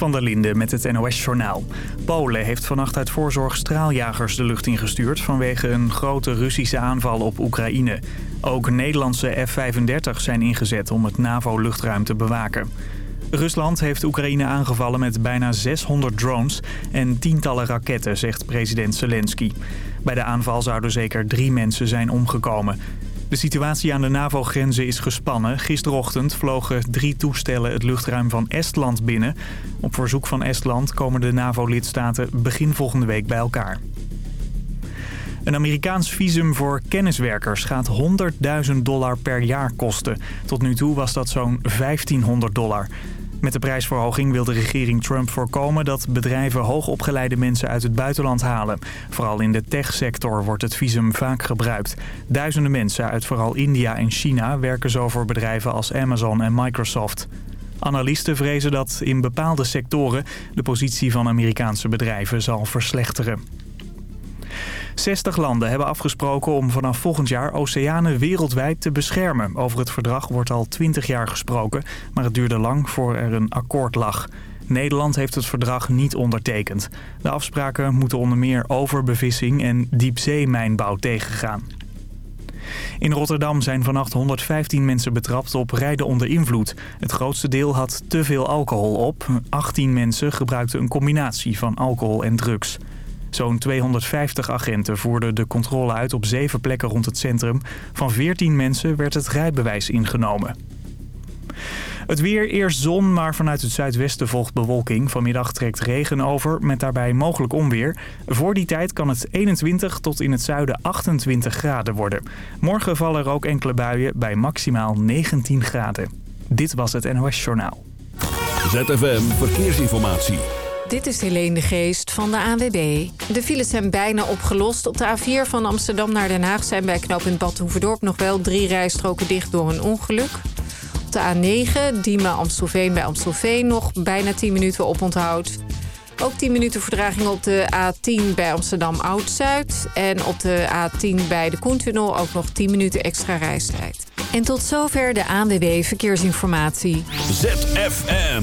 Van der Linde met het NOS-journaal. Polen heeft vannacht uit voorzorg straaljagers de lucht ingestuurd... vanwege een grote Russische aanval op Oekraïne. Ook Nederlandse F-35 zijn ingezet om het NAVO-luchtruim te bewaken. Rusland heeft Oekraïne aangevallen met bijna 600 drones en tientallen raketten, zegt president Zelensky. Bij de aanval zouden zeker drie mensen zijn omgekomen. De situatie aan de NAVO-grenzen is gespannen. Gisterochtend vlogen drie toestellen het luchtruim van Estland binnen. Op verzoek van Estland komen de NAVO-lidstaten begin volgende week bij elkaar. Een Amerikaans visum voor kenniswerkers gaat 100.000 dollar per jaar kosten. Tot nu toe was dat zo'n 1500 dollar. Met de prijsverhoging wil de regering Trump voorkomen dat bedrijven hoogopgeleide mensen uit het buitenland halen. Vooral in de techsector wordt het visum vaak gebruikt. Duizenden mensen uit vooral India en China werken zo voor bedrijven als Amazon en Microsoft. Analisten vrezen dat in bepaalde sectoren de positie van Amerikaanse bedrijven zal verslechteren. 60 landen hebben afgesproken om vanaf volgend jaar oceanen wereldwijd te beschermen. Over het verdrag wordt al 20 jaar gesproken, maar het duurde lang voor er een akkoord lag. Nederland heeft het verdrag niet ondertekend. De afspraken moeten onder meer overbevissing en diepzeemijnbouw tegengaan. In Rotterdam zijn vannacht 115 mensen betrapt op rijden onder invloed. Het grootste deel had te veel alcohol op. 18 mensen gebruikten een combinatie van alcohol en drugs. Zo'n 250 agenten voerden de controle uit op zeven plekken rond het centrum. Van 14 mensen werd het rijbewijs ingenomen. Het weer, eerst zon, maar vanuit het zuidwesten volgt bewolking. Vanmiddag trekt regen over, met daarbij mogelijk onweer. Voor die tijd kan het 21 tot in het zuiden 28 graden worden. Morgen vallen er ook enkele buien bij maximaal 19 graden. Dit was het NOS Journaal. ZFM Verkeersinformatie. Dit is Helene de Geest van de ANWB. De files zijn bijna opgelost. Op de A4 van Amsterdam naar Den Haag zijn bij knooppunt Bad Hoeverdorp nog wel drie rijstroken dicht door een ongeluk. Op de A9 Diemen-Amstelveen bij Amstelveen nog bijna 10 minuten oponthoud. Ook 10 minuten verdraging op de A10 bij Amsterdam Oud-Zuid. En op de A10 bij de Koentunnel ook nog 10 minuten extra reistijd. En tot zover de ANWB Verkeersinformatie. ZFM.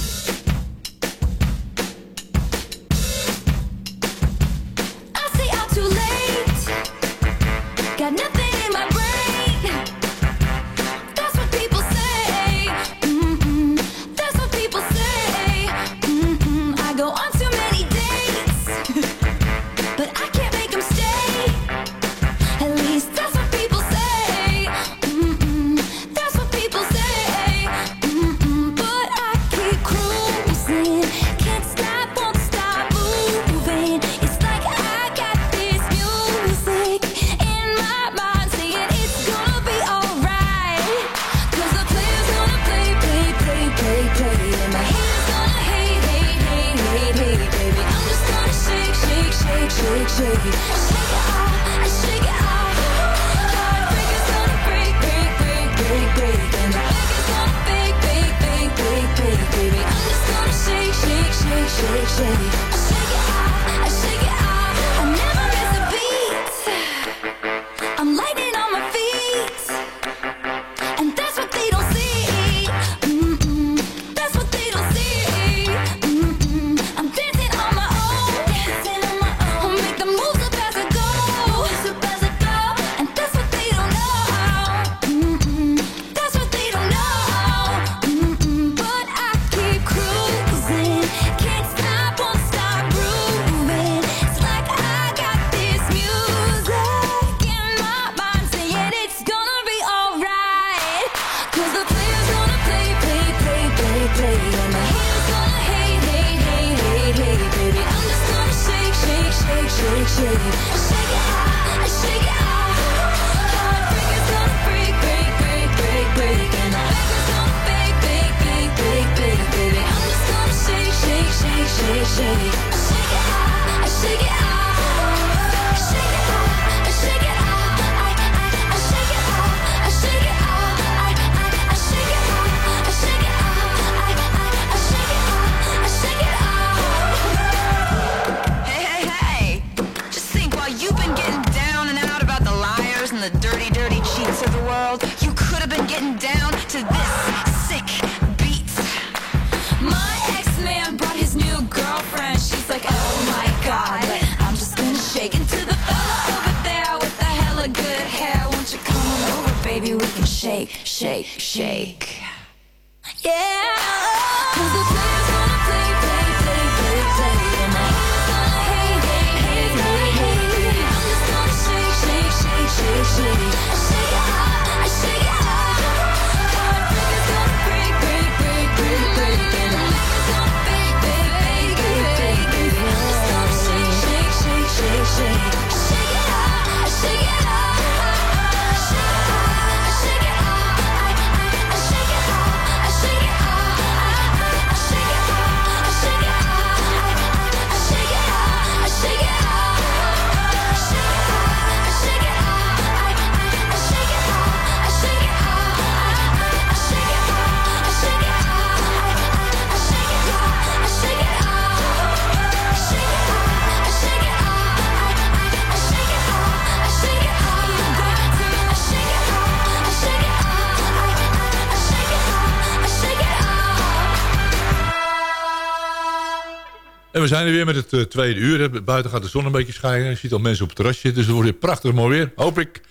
Zijn er weer met het eh, tweede uur. Buiten gaat de zon een beetje schijnen. Je ziet al mensen op het terras zitten. Dus het wordt weer prachtig mooi weer. Hoop ik.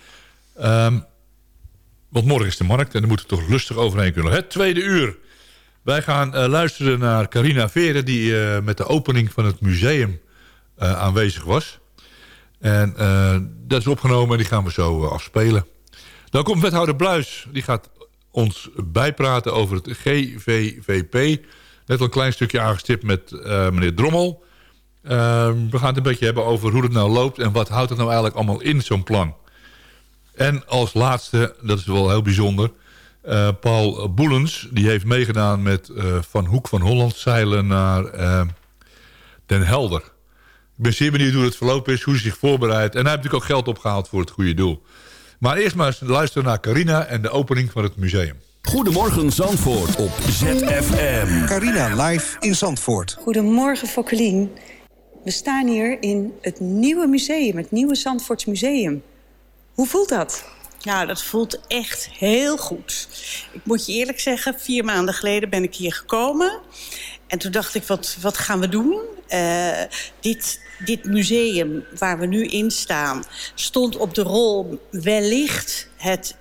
Ehm, want morgen is de markt. En daar moeten we toch lustig overheen kunnen. Het tweede uur. Wij gaan eh, luisteren naar Carina Veren. Die eh, met de opening van het museum aanwezig was. En dat is opgenomen. En die gaan we zo afspelen. Dan komt wethouder Bluis. Die gaat ons bijpraten over het GVVP. Net al een klein stukje aangestipt met eh, meneer Drommel. Ehm, we gaan het een beetje hebben over hoe het nou loopt... en wat houdt het nou eigenlijk allemaal in, zo'n plan. En als laatste, dat is wel heel bijzonder... eh, Paul Boelens, die heeft meegedaan met eh, Van Hoek van Holland... zeilen naar Den Helder. Ik ben zeer benieuwd hoe het verlopen is, hoe ze zich voorbereidt. En hij heeft natuurlijk ook geld opgehaald voor het goede doel. Maar eerst maar eens luisteren naar Carina en de opening van het museum. Goedemorgen Zandvoort op ZFM. Carina live in Zandvoort. Goedemorgen, Fokkelien. We staan hier in het nieuwe museum, het nieuwe Zandvoorts Museum. Hoe voelt dat? Nou, dat voelt echt heel goed. Ik moet je eerlijk zeggen, vier maanden geleden ben ik hier gekomen. En toen dacht ik, wat, wat gaan we doen? Eh, dit, dit museum waar we nu in staan... stond op de rol wellicht het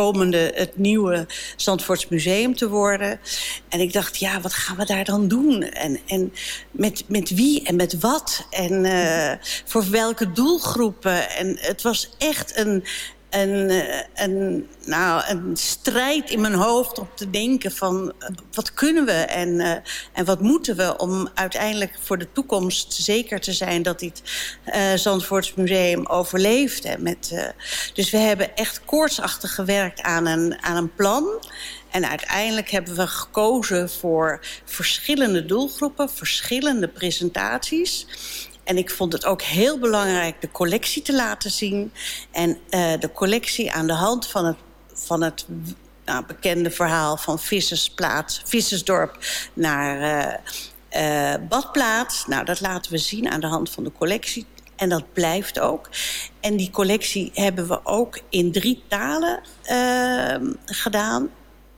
komende, het nieuwe Zandvoorts Museum te worden. En ik dacht, ja, wat gaan we daar dan doen? En, en met, met wie en met wat? En eh, voor welke doelgroepen? En het was echt een, eh, een, nou, een strijd in mijn hoofd om te denken van eh, wat kunnen we en, eh, en wat moeten we om uiteindelijk voor de toekomst zeker te zijn dat dit Zandvoorts Museum overleeft. En met, dus we hebben echt koortsachtig gewerkt aan een, aan een plan. En uiteindelijk hebben we gekozen voor verschillende doelgroepen, verschillende presentaties. En ik vond het ook heel belangrijk de collectie te laten zien. En uh, de collectie aan de hand van het, van het nou, bekende verhaal van Vissersplaats, Vissersdorp naar uh, uh, Badplaats. Nou, dat laten we zien aan de hand van de collectie. En dat blijft ook. En die collectie hebben we ook in drie talen gedaan.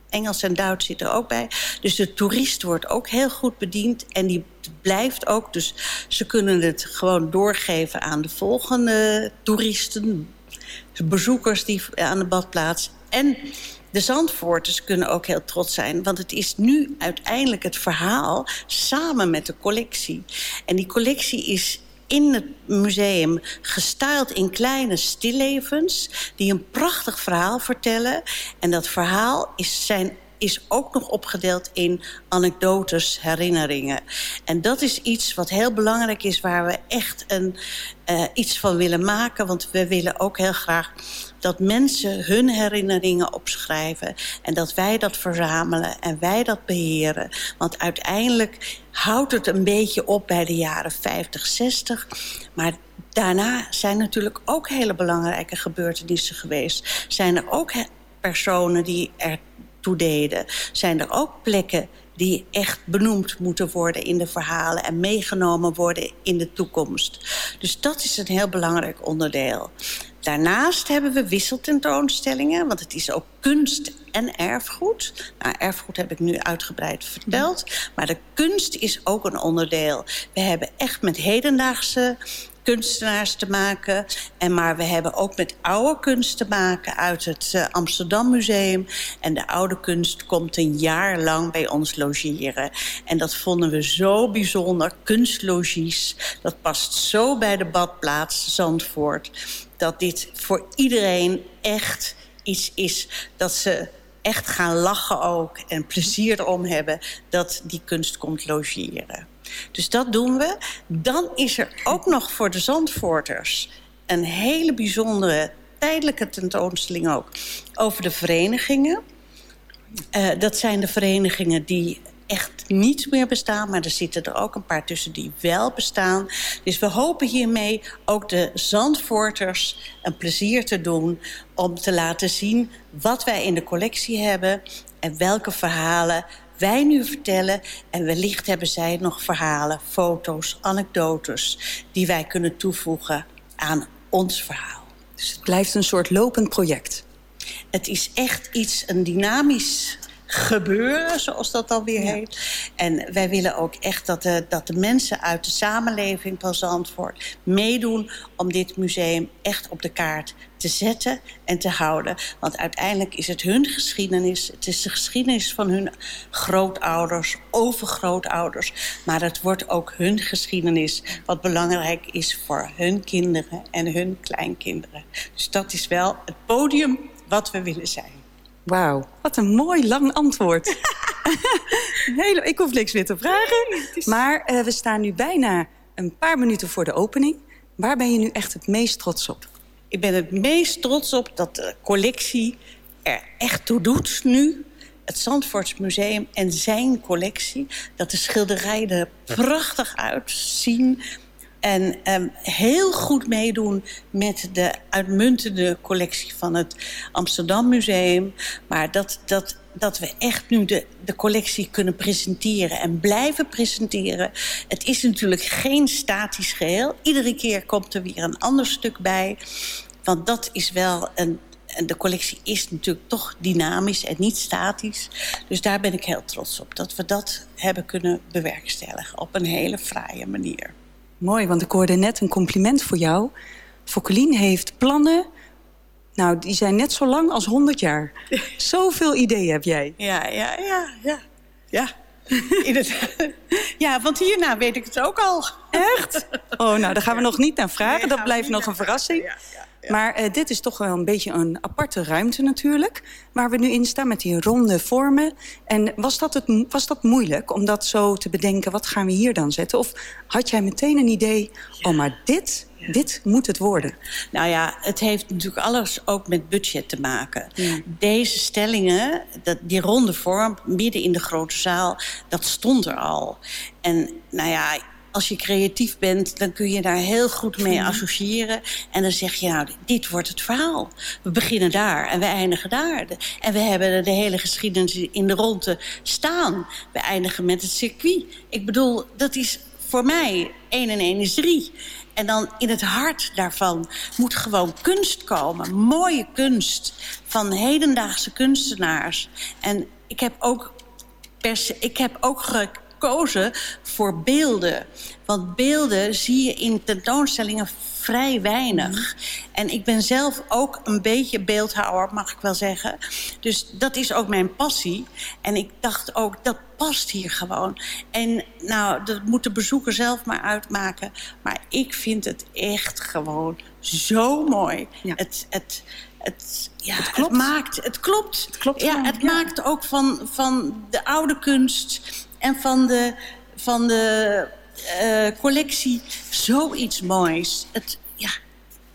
Engels en Duits zit er ook bij. Dus de toerist wordt ook heel goed bediend. En die blijft ook. Dus ze kunnen het gewoon doorgeven aan de volgende toeristen. Bezoekers die aan de badplaats. En de Zandvoorters kunnen ook heel trots zijn. Want het is nu uiteindelijk het verhaal samen met de collectie. En die collectie is in het museum gestyled in kleine stillevens... die een prachtig verhaal vertellen. En dat verhaal is, zijn, is ook nog opgedeeld in anekdotes, herinneringen. En dat is iets wat heel belangrijk is... waar we echt een, uh, iets van willen maken. Want we willen ook heel graag dat mensen hun herinneringen opschrijven... en dat wij dat verzamelen en wij dat beheren. Want uiteindelijk houdt het een beetje op bij de jaren 50, 60. Maar daarna zijn natuurlijk ook hele belangrijke gebeurtenissen geweest. Zijn er ook personen die er toe deden... zijn er ook plekken die echt benoemd moeten worden in de verhalen... en meegenomen worden in de toekomst. Dus dat is een heel belangrijk onderdeel. Daarnaast hebben we wisseltentoonstellingen, want het is ook kunst en erfgoed. Nou, erfgoed heb ik nu uitgebreid verteld, maar de kunst is ook een onderdeel. We hebben echt met hedendaagse kunstenaars te maken. En maar we hebben ook met oude kunst te maken uit het uh, Amsterdam Museum. En de oude kunst komt een jaar lang bij ons logeren. En dat vonden we zo bijzonder. Kunstlogies, dat past zo bij de badplaats Zandvoort. Dat dit voor iedereen echt iets is dat ze echt gaan lachen ook en plezier erom hebben dat die kunst komt logeren. Dus dat doen we. Dan is er ook nog voor de Zandvoorters een hele bijzondere tijdelijke tentoonstelling ook over de verenigingen. Uh, dat zijn de verenigingen die echt niet meer bestaan. Maar er zitten er ook een paar tussen die wel bestaan. Dus we hopen hiermee ook de Zandvoorters een plezier te doen... om te laten zien wat wij in de collectie hebben... en welke verhalen wij nu vertellen. En wellicht hebben zij nog verhalen, foto's, anekdotes... die wij kunnen toevoegen aan ons verhaal. Dus het blijft een soort lopend project? Het is echt iets, een dynamisch gebeuren, zoals dat dan weer heet. En wij willen ook echt dat de, dat de mensen uit de samenleving van Zandvoort meedoen om dit museum echt op de kaart te zetten en te houden. Want uiteindelijk is het hun geschiedenis. Het is de geschiedenis van hun grootouders, overgrootouders. Maar het wordt ook hun geschiedenis wat belangrijk is voor hun kinderen en hun kleinkinderen. Dus dat is wel het podium wat we willen zijn. Wauw, wat een mooi lang antwoord. Hele, ik hoef niks meer te vragen. Maar uh, we staan nu bijna een paar minuten voor de opening. Waar ben je nu echt het meest trots op? Ik ben het meest trots op dat de collectie er echt toe doet nu. Het Zandvoorts Museum en zijn collectie. Dat de schilderijen er prachtig uitzien. En um, heel goed meedoen met de uitmuntende collectie van het Amsterdam Museum. Maar dat, dat, dat we echt nu de, de collectie kunnen presenteren en blijven presenteren. Het is natuurlijk geen statisch geheel. Iedere keer komt er weer een ander stuk bij. Want dat is wel een, de collectie is natuurlijk toch dynamisch en niet statisch. Dus daar ben ik heel trots op. Dat we dat hebben kunnen bewerkstelligen op een hele fraaie manier. Mooi, want ik hoorde net een compliment voor jou. Fokkelien heeft plannen. Nou, die zijn net zo lang als 100 jaar. Zoveel ideeën heb jij. Ja, ja, ja, ja. Ja. ja, want hierna weet ik het ook al. Echt? Oh, nou, daar gaan we nog niet naar vragen. dat blijft nog een verrassing. Ja, ja. Maar uh, dit is toch wel een beetje een aparte ruimte natuurlijk. Waar we nu in staan met die ronde vormen. En was dat, het, was dat moeilijk om dat zo te bedenken? Wat gaan we hier dan zetten? Of had jij meteen een idee? Ja. Oh, maar dit, ja. dit moet het worden. Nou ja, het heeft natuurlijk alles ook met budget te maken. Ja. Deze stellingen, dat, die ronde vorm midden in de grote zaal... dat stond er al. En nou ja als je creatief bent, dan kun je daar heel goed mee associëren. En dan zeg je, nou, dit wordt het verhaal. We beginnen daar en we eindigen daar. En we hebben de hele geschiedenis in de ronde staan. We eindigen met het circuit. Ik bedoel, dat is voor mij 1 en 1 is 3. En dan in het hart daarvan moet gewoon kunst komen. Mooie kunst van hedendaagse kunstenaars. En ik heb ook, pers ik heb ook gekozen voor beelden. Want beelden zie je in tentoonstellingen vrij weinig. Mm. En ik ben zelf ook een beetje beeldhouwer, mag ik wel zeggen. Dus dat is ook mijn passie. En ik dacht ook, dat past hier gewoon. En nou, dat moet de bezoeker zelf maar uitmaken. Maar ik vind het echt gewoon zo mooi. Ja. Het, het, het, ja, het, klopt. het maakt, het klopt. Het klopt ja, het ja. maakt ook van, van de oude kunst en van de, van de uh, collectie zoiets moois. Het, ja,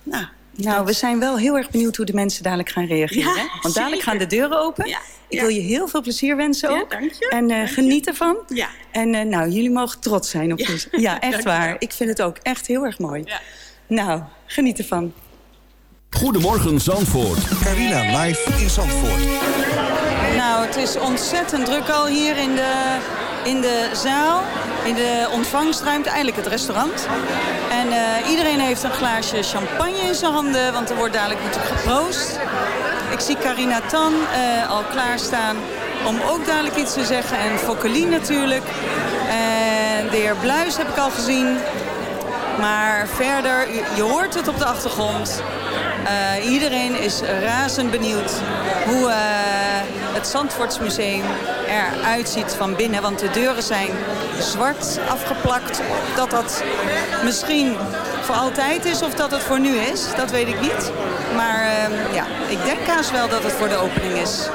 nou, nou, we zijn wel heel erg benieuwd hoe de mensen dadelijk gaan reageren. Ja, Want dadelijk zeker. gaan de deuren open. Ja, ik wil je heel veel plezier wensen ook. Ja, dank je. En uh, dank geniet je. ervan. Ja. En uh, nou, jullie mogen trots zijn op ja. ons. Ja, echt waar. Ik vind het ook echt heel erg mooi. Ja. Nou, geniet ervan. Goedemorgen Zandvoort. Carina live in Zandvoort. Nou, het is ontzettend druk al hier in de, in de zaal. In de ontvangstruimte, eigenlijk het restaurant. En eh, iedereen heeft een glaasje champagne in zijn handen, want er wordt dadelijk natuurlijk geproost. Ik zie Carina Tan eh, al klaarstaan om ook dadelijk iets te zeggen. En Fokkelien natuurlijk. En de heer Bluis heb ik al gezien. Maar verder, je hoort het op de achtergrond. Eh, iedereen is razend benieuwd hoe eh, het Zandvoortsmuseum eruit ziet van binnen. Want de deuren zijn zwart afgeplakt. Dat dat misschien voor altijd is of dat het voor nu is, dat weet ik niet. Maar eh, ja, ik denk haast wel dat het voor de opening is.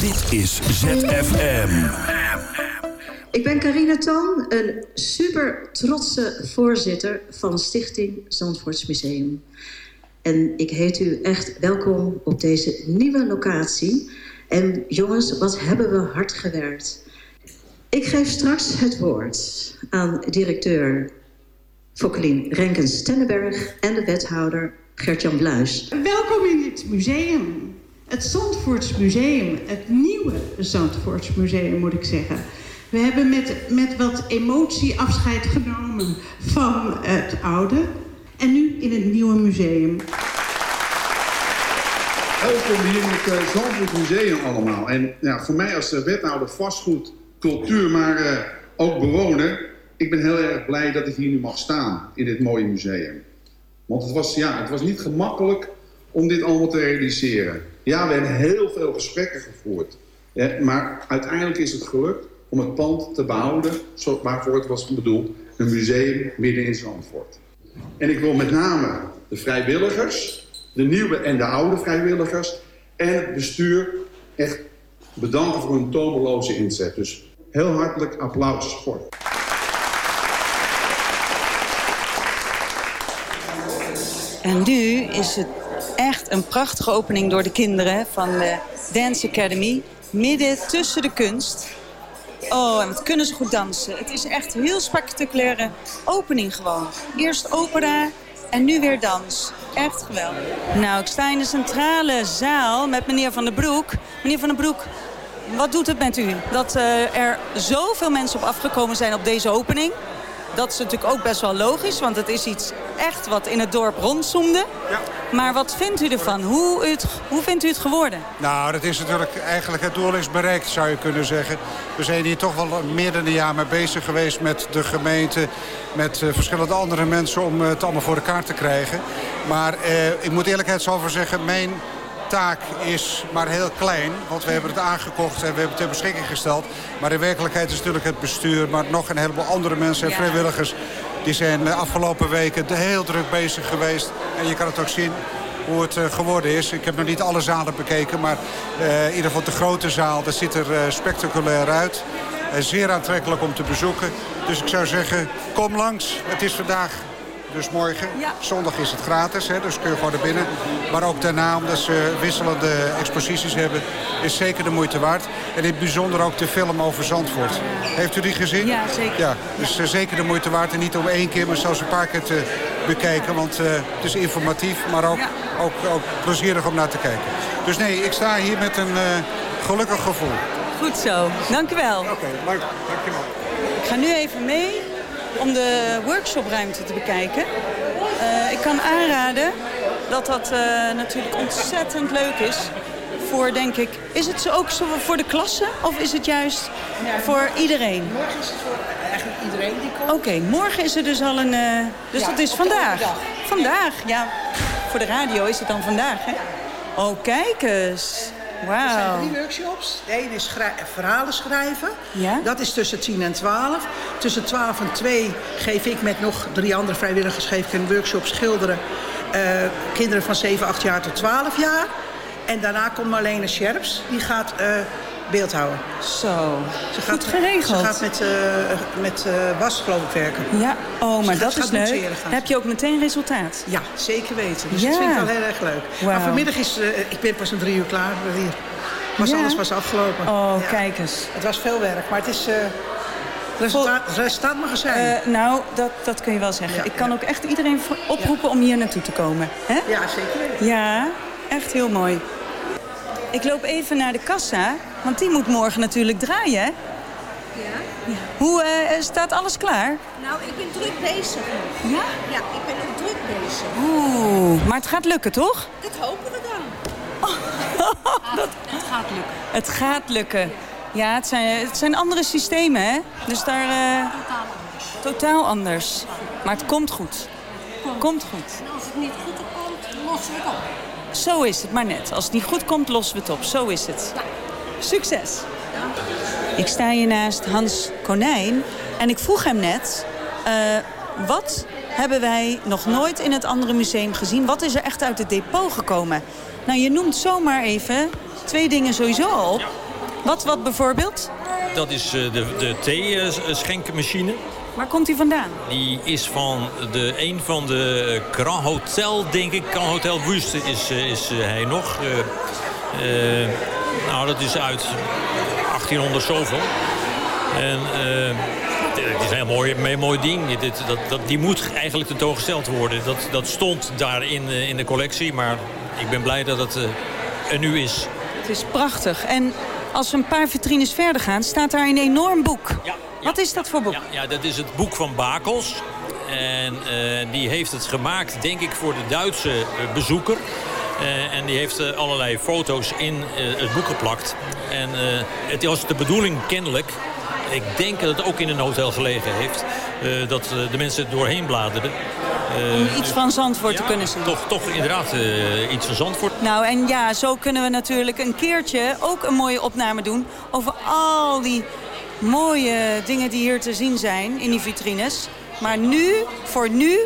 Dit is ZFM. Ik ben Carina Tan, een super trotse voorzitter van Stichting Zandvoorts Museum. En ik heet u echt welkom op deze nieuwe locatie. En jongens, wat hebben we hard gewerkt. Ik geef straks het woord aan directeur Fokkelien Renkens-Tennenberg en de wethouder Gert-Jan Bluis. Welkom in dit museum. Het Zandvoorts Museum. Het nieuwe Zandvoorts Museum, moet ik zeggen. We hebben met, met wat emotie afscheid genomen van het oude. En nu in het nieuwe museum. Welkom hier in het uh, Zandvoort Museum allemaal. En ja, voor mij als uh, wethouder vastgoed, cultuur, maar uh, ook bewoner... ik ben heel erg blij dat ik hier nu mag staan in dit mooie museum. Want het was, ja, het was niet gemakkelijk om dit allemaal te realiseren. Ja, we hebben heel veel gesprekken gevoerd. Ja, maar uiteindelijk is het gelukt om het pand te behouden... Waarvoor het was bedoeld, een museum midden in Zandvoort. En ik wil met name de vrijwilligers de nieuwe en de oude vrijwilligers en het bestuur echt bedanken voor hun tomeloze inzet. Dus heel hartelijk applaus voor. En nu is het echt een prachtige opening door de kinderen van de Dance Academy. Midden tussen de kunst. Oh, en wat kunnen ze goed dansen. Het is echt een heel spectaculaire opening gewoon. Eerst opera en nu weer dans. Echt geweldig. Nou, ik sta in de centrale zaal met meneer Van den Broek. Meneer Van den Broek, wat doet het met u? Dat uh, er zoveel mensen op afgekomen zijn op deze opening. Dat is natuurlijk ook best wel logisch, want het is iets echt wat in het dorp rondzoomde. Ja. Maar wat vindt u ervan? Hoe, het, hoe vindt u het geworden? Nou, dat is natuurlijk eigenlijk het doel is bereikt, zou je kunnen zeggen. We zijn hier toch wel meer dan een jaar mee bezig geweest met de gemeente... met uh, verschillende andere mensen om uh, het allemaal voor elkaar te krijgen. Maar uh, ik moet eerlijkheidshalve zeggen, mijn taak is maar heel klein. Want we hebben het aangekocht en we hebben het ter beschikking gesteld. Maar in werkelijkheid is natuurlijk het bestuur... maar nog een heleboel andere mensen en vrijwilligers... die zijn de afgelopen weken heel druk bezig geweest. En je kan het ook zien hoe het uh, geworden is. Ik heb nog niet alle zalen bekeken, maar uh, in ieder geval de grote zaal... dat ziet er uh, spectaculair uit. zeer aantrekkelijk om te bezoeken. Dus ik zou zeggen, kom langs. Het is vandaag dus morgen. Ja. Zondag is het gratis, hè, dus kun je gewoon er binnen. Maar ook daarna, omdat ze wisselende exposities hebben, is zeker de moeite waard. En in het bijzonder ook de film over Zandvoort. Heeft u die gezien? Ja, zeker. Ja, dus uh, zeker de moeite waard. En niet om één keer, maar zelfs een paar keer te bekijken. Want uh, het is informatief, maar ook, ja. ook, ook plezierig om naar te kijken. Dus nee, ik sta hier met een uh, gelukkig gevoel. Goed zo. Dank u wel. Oké, okay. Dank je wel. Ik ga nu even mee om de workshopruimte te bekijken. Uh, ik kan aanraden dat dat uh, natuurlijk ontzettend leuk is. Voor, denk ik, is het zo ook zo voor de klasse of is het juist ja, voor iedereen? Morgen is het voor eigenlijk iedereen die komt. Oké, okay, morgen is er dus al een... Uh, dus ja, dat is vandaag. Vandaag, ja. Voor de radio is het dan vandaag, hè? Oh, kijk eens. Wow. Er zijn drie workshops. De ene is verhalen schrijven. Ja? Dat is tussen 10 en 12. Tussen 12 en 2 geef ik met nog drie andere vrijwilligers geef ik een workshop schilderen. Uh, kinderen van 7, 8 jaar tot 12 jaar. En daarna komt Marlene Scherps. Die gaat uh, beeldhouden. Zo, ze gaat, goed geregeld. Ze gaat met, uh, met uh, was geloof ik werken. Ja, oh, maar dat is leuk. Heb je ook meteen resultaat? Ja, zeker weten. Dus ja. dat vind ik wel heel erg leuk. Wow. Maar vanmiddag is, uh, ik ben pas om drie uur klaar hier. Was ja. alles was afgelopen. Oh, ja. kijk eens. Het was veel werk, maar het is... Resultaat, mag er zijn. Uh, nou, dat, dat kun je wel zeggen. Ja, ik kan ja. ook echt iedereen oproepen ja. om hier naartoe te komen. Hè? Ja, zeker weten. Ja, echt heel mooi. Ik loop even naar de kassa, want die moet morgen natuurlijk draaien. hè? Ja? Hoe eh, staat alles klaar? Nou, ik ben druk bezig. Ja? Ja, ik ben ook druk bezig. Oeh, maar het gaat lukken, toch? Dat hopen we dan. dat, het gaat lukken. Het gaat lukken. Ja, het zijn, het zijn andere systemen, hè? Dus daar... eh, totaal anders. Maar het komt goed. Komt goed. En als het niet goed komt, lossen we het op. Zo is het maar net. Als het niet goed komt, lossen we het op. Zo is het. Succes! Ik sta hier naast Hans Konijn en ik vroeg hem net... eh, wat hebben wij nog nooit in het andere museum gezien? Wat is er echt uit het depot gekomen? Nou, je noemt zomaar even twee dingen sowieso al. Wat, wat bijvoorbeeld? Dat is eh, de, de thee-schenkmachine. Waar komt die vandaan? Die is van de, een van de Grand Hotel, denk ik. Grand Hotel is, eh, is eh, hij nog. Eh, eh, nou, dat is uit 1800 zoveel. En eh, het is een heel mooi, een mooi ding. Dit, dat, dat, die moet eigenlijk tentoongesteld worden. Dat, dat stond daar in, eh, in de collectie. Maar ik ben blij dat het eh, er nu is. Het is prachtig. En als we een paar vitrines verder gaan, staat daar een enorm boek. Wat is dat voor boek? Ja, dat is het boek van Bakels. En die heeft het gemaakt, denk ik, voor de Duitse bezoeker. Eh, en die heeft eh, allerlei foto's in eh, het boek geplakt. En het was de bedoeling kennelijk... Ik denk dat het ook in een hotel gelegen heeft. dat de mensen doorheen bladerden. Om iets van Zandvoort te kunnen zien. Toch, toch inderdaad iets van Zandvoort. Nou, en ja, zo kunnen we natuurlijk een keertje ook een mooie opname doen... over al die mooie dingen die hier te zien zijn in die vitrines. Maar nu, voor nu,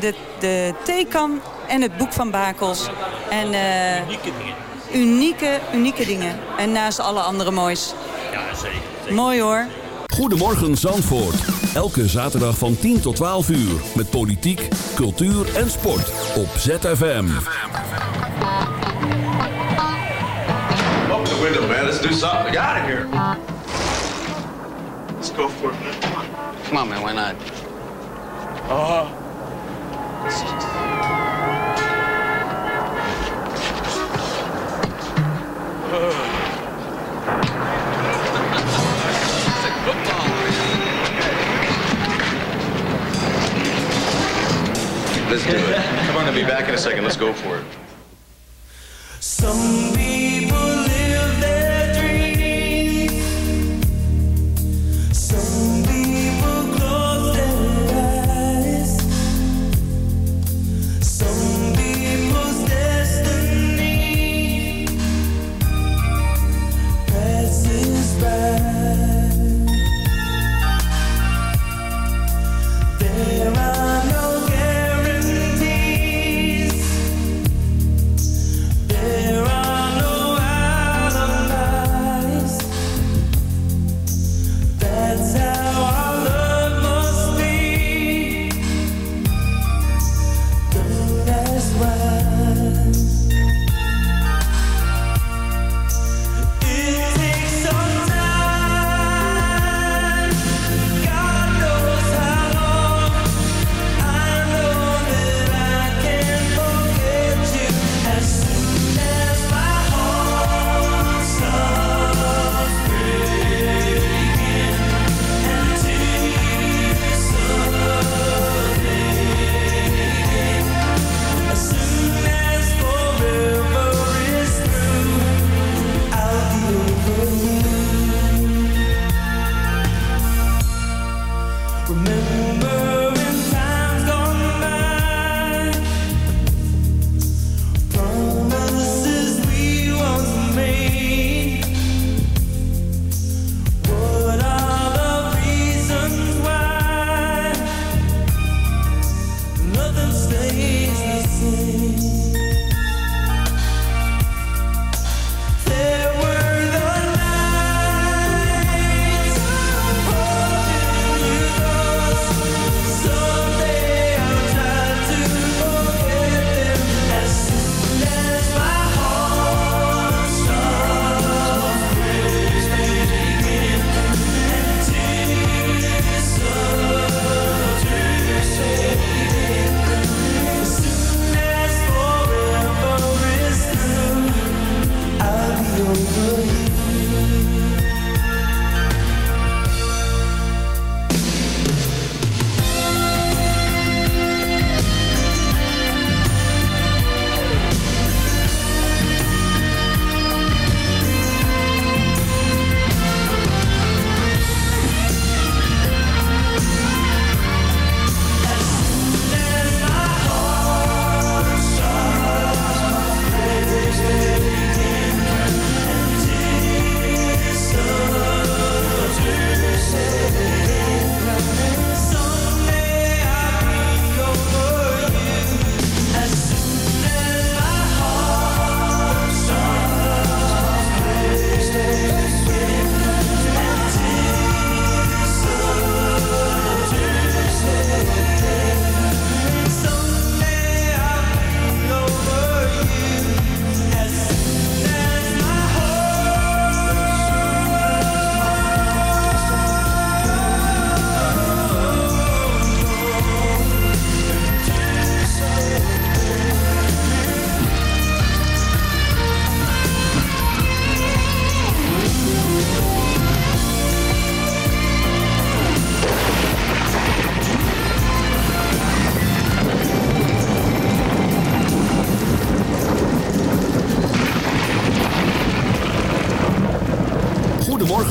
de, de theekan en het boek van Bakels. En, eh, Unieke dingen. unieke, unieke dingen. En naast alle andere moois. Ja, zeker. Mooi hoor. Goedemorgen Zandvoort. Elke zaterdag van 10 tot 12 uur. Met politiek, cultuur en sport. Op ZFM. Open the window, man. Let's do something. Get out of here. Let's go for it, man. Come on. Come on, man, why not? Uh, Let's do it. Come on, I'll be back in a second. Let's go for it.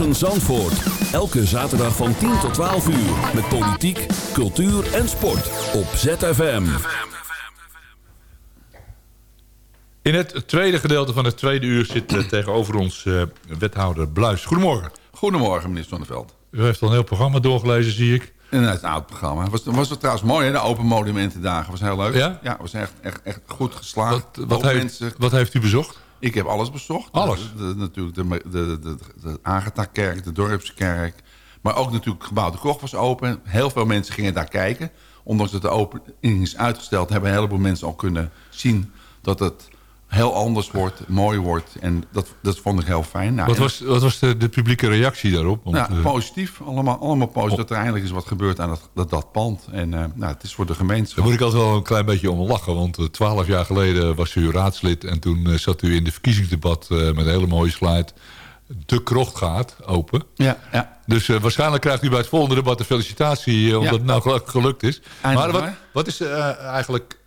Goedemorgen Zandvoort. Elke zaterdag van 10 tot 12 uur. Met politiek, cultuur en sport. Op ZFM. In het tweede gedeelte van het tweede uur zit eh, tegenover ons eh, wethouder Bluis. Goedemorgen. Goedemorgen, meneer Zonneveld. U heeft al een heel programma doorgelezen, zie ik. Inderdaad, een oud programma. Was, was het trouwens mooi, hè? De Open Monumentendagen. Was heel leuk. Ja? Ja, was echt, echt, echt goed geslaagd. Wat, wat, heeft, mensen- wat heeft u bezocht? Ik heb alles bezocht. Alles? De, de- natuurlijk de, de, de, de, Agatha-kerk, de Dorpskerk. Maar ook natuurlijk het gebouw de Krocht was open. Heel veel mensen gingen daar kijken. Ondanks dat de opening is uitgesteld... hebben een heleboel mensen al kunnen zien... dat het heel anders wordt, mooi wordt. En dat, dat vond ik heel fijn. Nou, wat, was, wat was de, de publieke reactie daarop? Want, ja, eh, positief. Allemaal, allemaal positief. Dat er eindelijk is wat gebeurd aan dat, dat, dat pand. En eh, nou, het is voor de gemeenschap. Daar moet ik altijd wel een klein beetje om lachen. Want eh, twaalf jaar geleden was u raadslid. En toen zat u in de verkiezingsdebat met een hele mooie slide. De krocht gaat open. Ja, ja. Dus waarschijnlijk krijgt u bij het volgende debat een felicitatie. omdat Ja. het nou gelu- gelukt is. Eindelijk maar wat, wat is eigenlijk...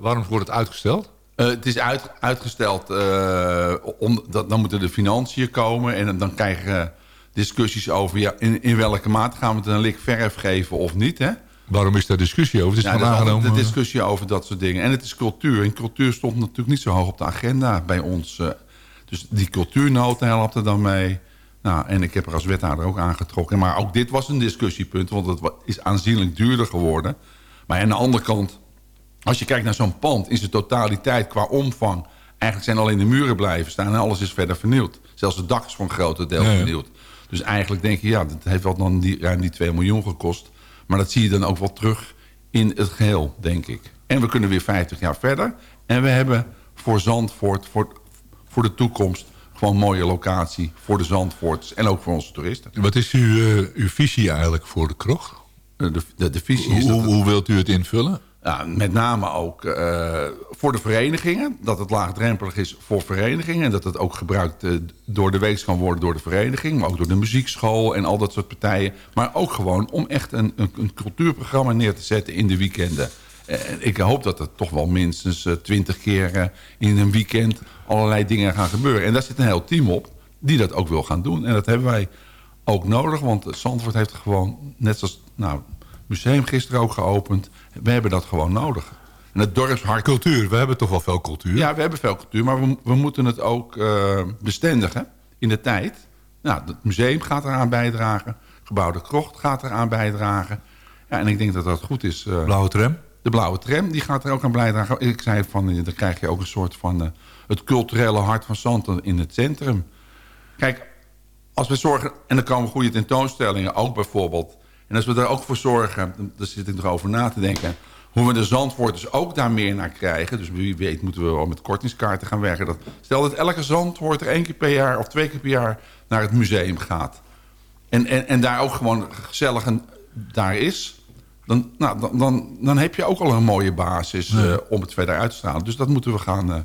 waarom wordt het uitgesteld? Eh, het is uit, uitgesteld, eh, om, dat, dan moeten de financiën komen... en dan krijgen we discussies over ja, in, in welke mate gaan we het een lik verf geven of niet. Hè? Waarom is daar discussie over? Het is Ja, aangenomen... de discussie over dat soort dingen. En het is cultuur. En cultuur stond natuurlijk niet zo hoog op de agenda bij ons. eh. dus die cultuurnota helpt er dan mee. Nou, en ik heb er als wethouder ook aangetrokken. Maar ook dit was een discussiepunt, want het is aanzienlijk duurder geworden. Maar aan de andere kant, als je kijkt naar zo'n pand... in zijn totaliteit qua omvang... eigenlijk zijn alleen de muren blijven staan... en alles is verder vernieuwd. Zelfs het dak is voor een groot deel vernieuwd. Dus eigenlijk denk je, ja, dat heeft wel dan die, ruim die 2 miljoen gekost. Maar dat zie je dan ook wel terug in het geheel, denk ik. En we kunnen weer 50 jaar verder. En we hebben voor Zandvoort, voor, voor de toekomst... gewoon een mooie locatie voor de Zandvoorts en ook voor onze toeristen. Wat is uw, eh, uw visie eigenlijk voor de krocht? De, de, de visie is hoe, dat het- hoe wilt u het invullen? Met name ook eh, voor de verenigingen. Dat het laagdrempelig is voor verenigingen. En dat het ook gebruikt eh, door de weeks kan worden door de vereniging. Maar ook door de muziekschool en al dat soort partijen. Maar ook gewoon om echt een, een, een cultuurprogramma neer te zetten in de weekenden. En ik hoop dat er toch wel minstens twintig keer in een weekend allerlei dingen gaan gebeuren. En daar zit een heel team op die dat ook wil gaan doen. En dat hebben wij ook nodig. Want Zandvoort heeft gewoon, net zoals nou, museum gisteren ook geopend. We hebben dat gewoon nodig. En het dorpshart... Cultuur, we hebben toch wel veel cultuur? Ja, we hebben veel cultuur, maar we, we moeten het ook eh, bestendigen in de tijd. Nou, het museum gaat eraan bijdragen. Gebouw de Krocht gaat eraan bijdragen. Ja, en ik denk dat dat goed is. eh, Blauwe tram? de blauwe tram, die gaat er ook aan bijdragen. Ik zei van, eh, dan krijg je ook een soort van... het culturele hart van Zandvoort in het centrum. Kijk, als we zorgen... en dan komen goede tentoonstellingen ook bijvoorbeeld... en als we daar ook voor zorgen... daar zit ik erover na te denken... hoe we de Zandvoorters ook daar meer naar krijgen. Dus wie weet moeten we wel met kortingskaarten gaan werken. Dat, stel dat elke Zandvoorter één keer per jaar... of twee keer per jaar naar het museum gaat... en, en, en daar ook gewoon gezellig een, daar is... Dan, nou, dan, dan, dan heb je ook al een mooie basis eh, om het verder uit te stralen. Dus dat moeten we gaan eh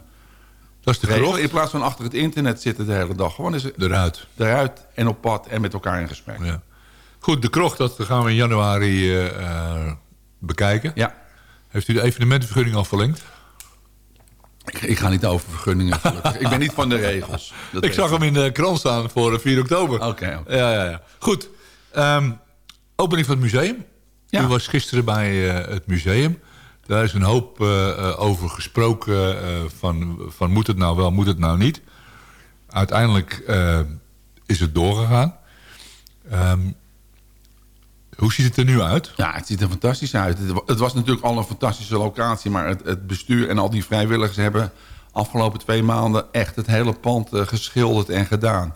Dat is de krocht. In plaats van achter het internet zitten de hele dag. Gewoon eens Eruit. eruit en op pad en met elkaar in gesprek. Ja. Goed, de krocht, dat gaan we in januari eh, eh, bekijken. Ja. Heeft u de evenementenvergunning al verlengd? Ik, ik ga niet over vergunningen. ik ben niet van de regels. Dat ik zag hem in de krant staan voor eh, 4 oktober. Oké. Ja, ja, ja. Goed. Ehm, opening van het museum. Ja. U was gisteren bij eh, het museum. Daar is een hoop eh, eh, over gesproken eh, van, van moet het nou wel, moet het nou niet. Uiteindelijk eh, is het doorgegaan. Ehm, hoe ziet het er nu uit? Ja, het ziet er fantastisch uit. Het Het was natuurlijk al een fantastische locatie... maar het, het bestuur en al die vrijwilligers hebben afgelopen twee maanden... echt het hele pand eh, geschilderd en gedaan.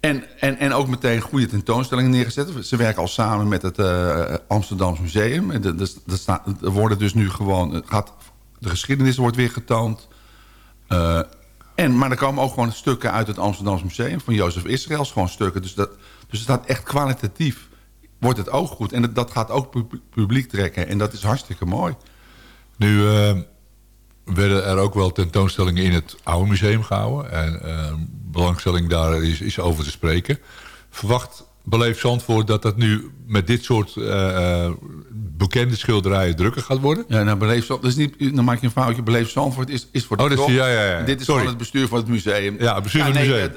En, en, en ook meteen goede tentoonstellingen neergezet. Ze werken al samen met het eh Amsterdams Museum. En de- dat Er worden dus nu gewoon... het Gaat, de geschiedenis wordt weer getoond. Eh, en, maar er komen ook gewoon stukken uit het Amsterdams Museum... van Jozef Israëls, gewoon stukken. Dus, dat, dus het staat echt kwalitatief. Wordt het ook goed. En dat, dat gaat ook pu- publiek trekken. En dat is hartstikke mooi. Nu eh, werden er ook wel tentoonstellingen in het oude museum gehouden. En eh, belangstelling daar is, is over te spreken. Verwacht beleefd Zandvoort dat dat nu met dit soort eh, bekende schilderijen drukker gaat worden? Ja, nou, beleef dat is niet, dan maak je een foutje. Beleef Zandvoort is, is voor de Oh, dat is- krocht. ja, ja, ja. Dit is Sorry. van het bestuur van het museum. Ja, het bestuur van het nee, museum.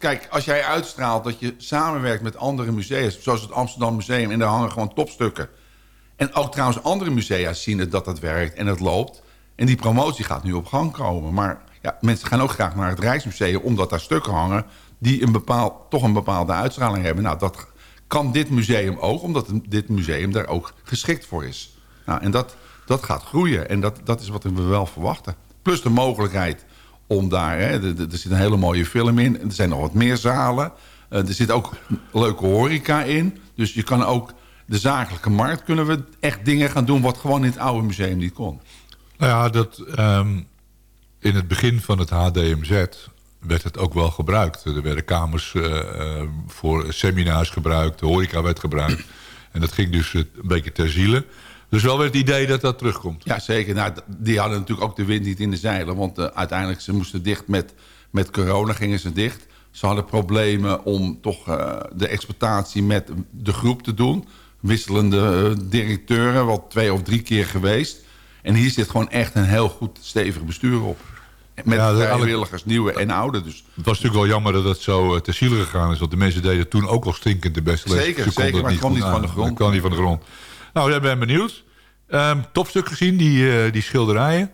Kijk, als jij uitstraalt dat je samenwerkt met andere musea... zoals het Amsterdam Museum, en daar hangen gewoon topstukken. En ook trouwens andere musea zien het dat het werkt en het loopt. En die promotie gaat nu op gang komen. Maar ja, mensen gaan ook graag naar het Rijksmuseum... omdat daar stukken hangen die een bepaald, toch een bepaalde uitstraling hebben. Nou, dat kan dit museum ook, omdat dit museum daar ook geschikt voor is. Nou, en dat, dat gaat groeien en dat, dat is wat we wel verwachten. Plus de mogelijkheid om daar... Hè, er, zit een hele mooie film in. Er zijn nog wat meer zalen. Eh, er zit ook leuke horeca in. Dus je kan ook... De zakelijke markt kunnen we echt dingen gaan doen... wat gewoon in het oude museum niet kon. Nou ja, dat, ehm, in het begin van het HDMZ werd het ook wel gebruikt. Er werden kamers eh, eh, voor seminars gebruikt, de horeca werd gebruikt. En dat ging dus een beetje ter ziele. Dus wel weer het idee dat dat terugkomt. Ja, zeker. Nou, die hadden natuurlijk ook de wind niet in de zeilen. Want eh, uiteindelijk, ze moesten dicht met, met corona, gingen ze dicht. Ze hadden problemen om toch eh, de exploitatie met de groep te doen. Wisselende eh, directeuren, wel twee of drie keer geweest. En hier zit gewoon echt een heel goed stevig bestuur op. Met Ja, vrijwilligers, nieuwe en oude. Dus Het was natuurlijk wel jammer dat het zo uh, ter ziele gegaan is. Want de mensen deden toen ook al stinkend de beste les. Zeker, zeker, maar het kwam niet van de grond. Het kwam niet van de grond. Nou, ik ben benieuwd. Ehm, topstuk gezien, die, eh, die schilderijen.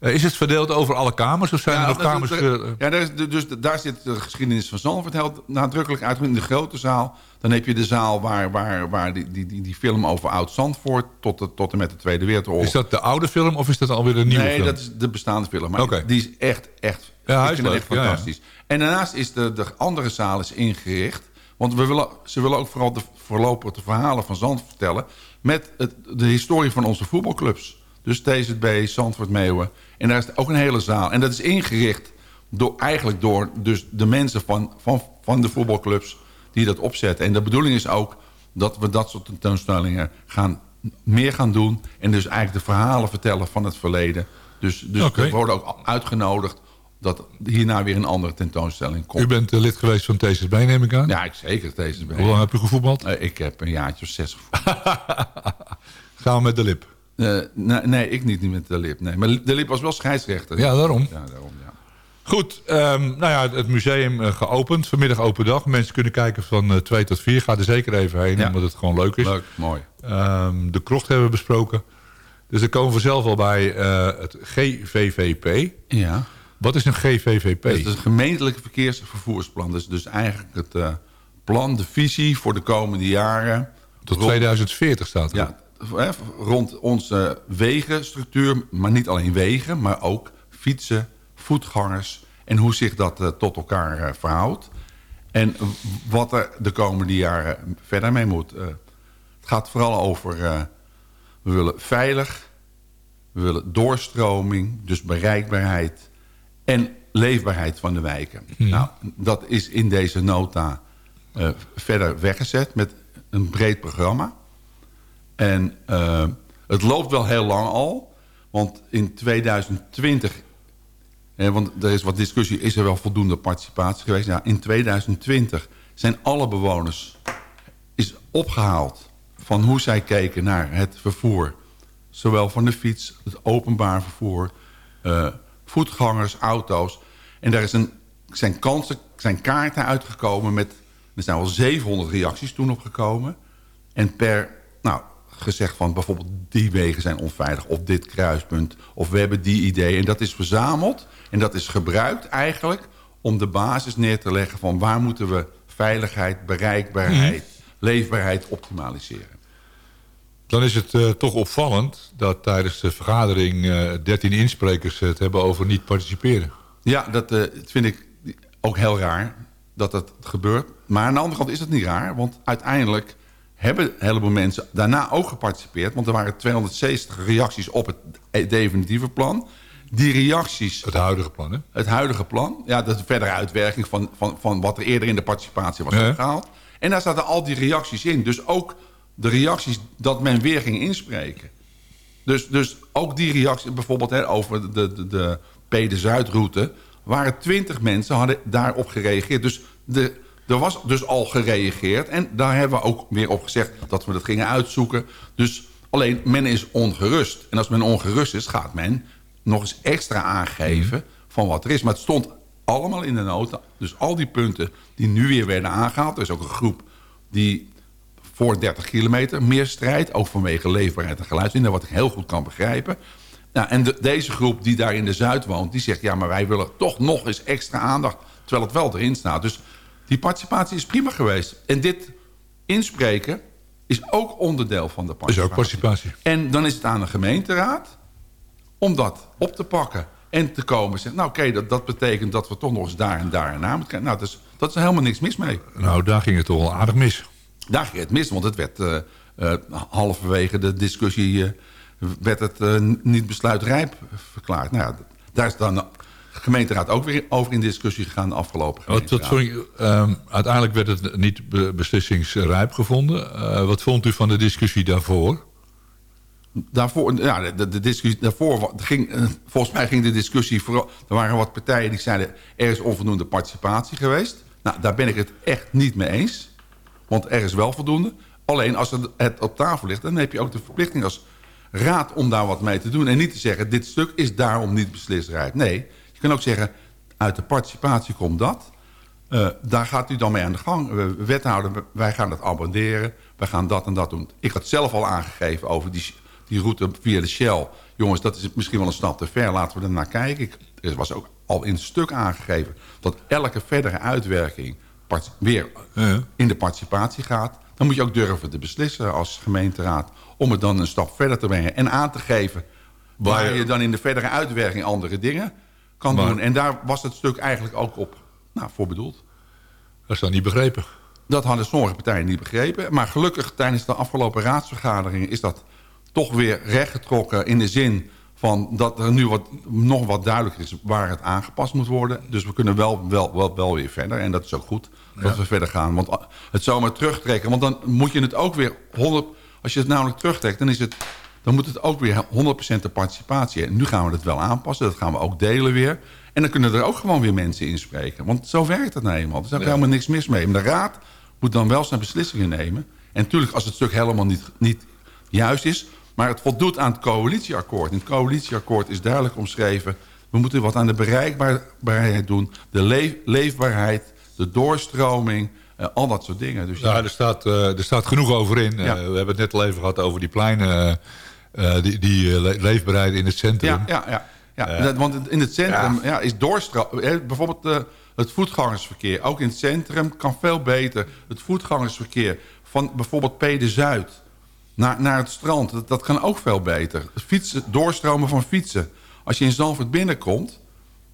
Eh, is het verdeeld over alle kamers? Of zijn er nog kamers... dat- eh, ja, daar, is- dus daar zit de geschiedenis van Zandvoort heel nadrukkelijk uit. In de grote zaal. Dan heb je de zaal waar, waar, waar die, die, die, die film over Oud-Zandvoort... Tot, de, tot en met de Tweede Wereldoorlog. is dat de oude film of is dat alweer een nieuwe nee, film? dat is de bestaande film. Maar die is echt, echt, Ja, hij is Ja, ja. fantastisch. En daarnaast is de, de andere zaal is ingericht. Want we willen, ze willen ook vooral de voorlopig de verhalen van Zandvoort vertellen... met het, de historie van onze voetbalclubs. Dus TZB, Zandvoort, Meeuwen. En daar is ook een hele zaal. En dat is ingericht door, eigenlijk door dus de mensen van, van, van de voetbalclubs... die dat opzetten. En de bedoeling is ook dat we dat soort tentoonstellingen gaan, meer gaan doen. En dus eigenlijk de verhalen vertellen van het verleden. Dus, dus we worden ook uitgenodigd dat hierna weer een andere tentoonstelling komt. U bent eh, lid geweest van TSB, neem ik aan? Ja, ik zeker TSB. Hoe lang heb je gevoetbald? Eh, ik heb een jaartje of zes gevoetbald. Gaan we met de lip? Eh, nee, nee, ik niet, niet met de lip. Nee. Maar de lip was wel scheidsrechter. Ja, daarom. Ja, daarom ja. Goed, ehm, nou ja, het museum geopend. Vanmiddag open dag. Mensen kunnen kijken van eh 2 tot 4. Ga er zeker even heen, Ja. omdat het gewoon leuk is. Leuk, mooi. Ehm, de krocht hebben we besproken. Dus dan komen we zelf al bij het GVVP. Ja. Wat is een GVVP? Het is een gemeentelijk verkeersvervoersplan. Dus, dus eigenlijk het eh, plan, de visie voor de komende jaren. Tot Rond- 2040 staat er. Ja, hè, rond onze wegenstructuur, maar niet alleen wegen, maar ook fietsen, voetgangers en hoe zich dat eh, tot elkaar eh, verhoudt. En wat er de komende jaren verder mee moet. Het gaat vooral over, we willen veilig, we willen doorstroming, dus bereikbaarheid en leefbaarheid van de wijken. Nou, dat is in deze nota eh, verder weggezet met een breed programma. En eh, het loopt wel heel lang al. Want in 2020... eh, want er is wat discussie, is er wel voldoende participatie geweest? Ja, in 2020 zijn alle bewoners is opgehaald... van hoe zij keken naar het vervoer. Zowel van de fiets, het openbaar vervoer... eh, voetgangers, auto's. En daar is een, zijn, kansen, zijn kaarten uitgekomen met... er zijn al 700 reacties toen opgekomen... En per, nou, gezegd van bijvoorbeeld die wegen zijn onveilig... of dit kruispunt, of we hebben die idee. En dat is verzameld en dat is gebruikt eigenlijk... om de basis neer te leggen van waar moeten we veiligheid, bereikbaarheid... leefbaarheid optimaliseren. Dan is het eh, toch opvallend dat tijdens de vergadering eh 13 insprekers het hebben over niet participeren. Ja, dat eh, vind ik ook heel raar dat dat gebeurt. Maar aan de andere kant is het niet raar. Want uiteindelijk hebben een heleboel mensen daarna ook geparticipeerd. Want er waren 260 reacties op het definitieve plan. Die reacties... Het huidige plan, hè? Het huidige plan. Ja, dat is de verdere uitwerking van, van, van wat er eerder in de participatie was Ja. opgehaald. En daar zaten al die reacties in. Dus ook de reacties dat men weer ging inspreken. Dus, dus ook die reactie, bijvoorbeeld hè, over de, de, de Pede-Zuidroute... waren twintig mensen hadden daarop gereageerd. Dus de, er was dus al gereageerd. En daar hebben we ook weer op gezegd dat we dat gingen uitzoeken. Dus alleen, men is ongerust. En als men ongerust is, gaat men nog eens extra aangeven van wat er is. Maar het stond allemaal in de nota. Dus al die punten die nu weer werden aangehaald. Er is ook een groep die voor 30 kilometer meer strijdt. Ook vanwege leefbaarheid en geluidshinder, wat ik heel goed kan begrijpen. Nou, en de- deze groep die daar in de Zuid woont, die zegt... ja, maar wij willen toch nog eens extra aandacht, terwijl het wel erin staat. Dus die participatie is prima geweest. En dit inspreken is ook onderdeel van de Is participatie. ook participatie. En dan is het aan de gemeenteraad om dat op te pakken en te komen en zeggen... nou oké, dat, dat betekent dat we toch nog eens daar en daar en naar moeten kijken. Nou, dat is, dat is helemaal niks mis mee. Nou, daar ging het toch wel aardig mis. Daar ging het mis, want het werd eh, halverwege de discussie... eh, werd het niet besluitrijp verklaard. Nou ja, daar is dan de gemeenteraad ook weer over in discussie gegaan... de afgelopen Wat, wat gemeenteraad. vond je, ehm, uiteindelijk werd het niet be- beslissingsrijp gevonden. Wat vond u van de discussie daarvoor? Daarvoor, ja, de, de discussie, daarvoor ging, volgens mij ging de discussie vooral... Er waren wat partijen die zeiden... er is onvoldoende participatie geweest. Nou, daar ben ik het echt niet mee eens. Want er is wel voldoende. Alleen als het, op tafel ligt... dan heb je ook de verplichting als raad om daar wat mee te doen. En niet te zeggen, dit stuk is daarom niet beslisrijp. Nee, je kan ook zeggen... uit de participatie komt dat... Eh, daar gaat u dan mee aan de gang. We- wethouder, we- wij gaan het abonderen. Wij gaan dat en dat doen. Ik had zelf al aangegeven over die, die route via de Shell. Jongens, dat is misschien wel een stap te ver. Laten we er naar kijken. Ik, er was ook al in stuk aangegeven... dat elke verdere uitwerking weer in de participatie gaat. Dan moet je ook durven te beslissen als gemeenteraad... om het dan een stap verder te brengen. En aan te geven waar je dan in de verdere uitwerking andere dingen kan Maar- doen. En daar was het stuk eigenlijk ook op nou, voor bedoeld. Dat is dan niet begrepen. Dat hadden sommige partijen niet begrepen. Maar gelukkig tijdens de afgelopen raadsvergadering is dat toch weer rechtgetrokken in de zin van dat er nu wat, nog wat duidelijker is waar het aangepast moet worden. Dus we kunnen wel, wel, wel, wel weer verder. En dat is ook goed dat we verder gaan. Want het zomaar terugtrekken, want dan moet je het ook weer 100... Als je het namelijk terugtrekt, dan, is het, dan moet het ook weer 100% de participatie. En nu gaan we het wel aanpassen, dat gaan we ook delen weer. En dan kunnen er ook gewoon weer mensen inspreken. Want zo werkt het nou eenmaal. Er is ook Ja. helemaal niks mis mee. Maar de raad moet dan wel zijn beslissingen nemen. En natuurlijk als het stuk helemaal niet, niet juist is... maar het voldoet aan het coalitieakkoord. In het coalitieakkoord is duidelijk omschreven... we moeten wat aan de bereikbaarheid doen. De leef- leefbaarheid, de doorstroming, eh, al dat soort dingen. Dus Ja, er staat, eh, er staat genoeg over in. Ja. Eh, we hebben het net al even gehad over die pleinen... die, die le- leefbaarheid in het centrum. Ja, ja, ja. want in het centrum ja. is doorstroming... Bijvoorbeeld het voetgangersverkeer. Ook in het centrum kan veel beter het voetgangersverkeer... van bijvoorbeeld Pede-Zuid naar, naar het strand. Dat, dat kan ook veel beter. Fietsen, doorstromen van fietsen. Als je in Zandvoort binnenkomt...